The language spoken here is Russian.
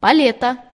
Палета.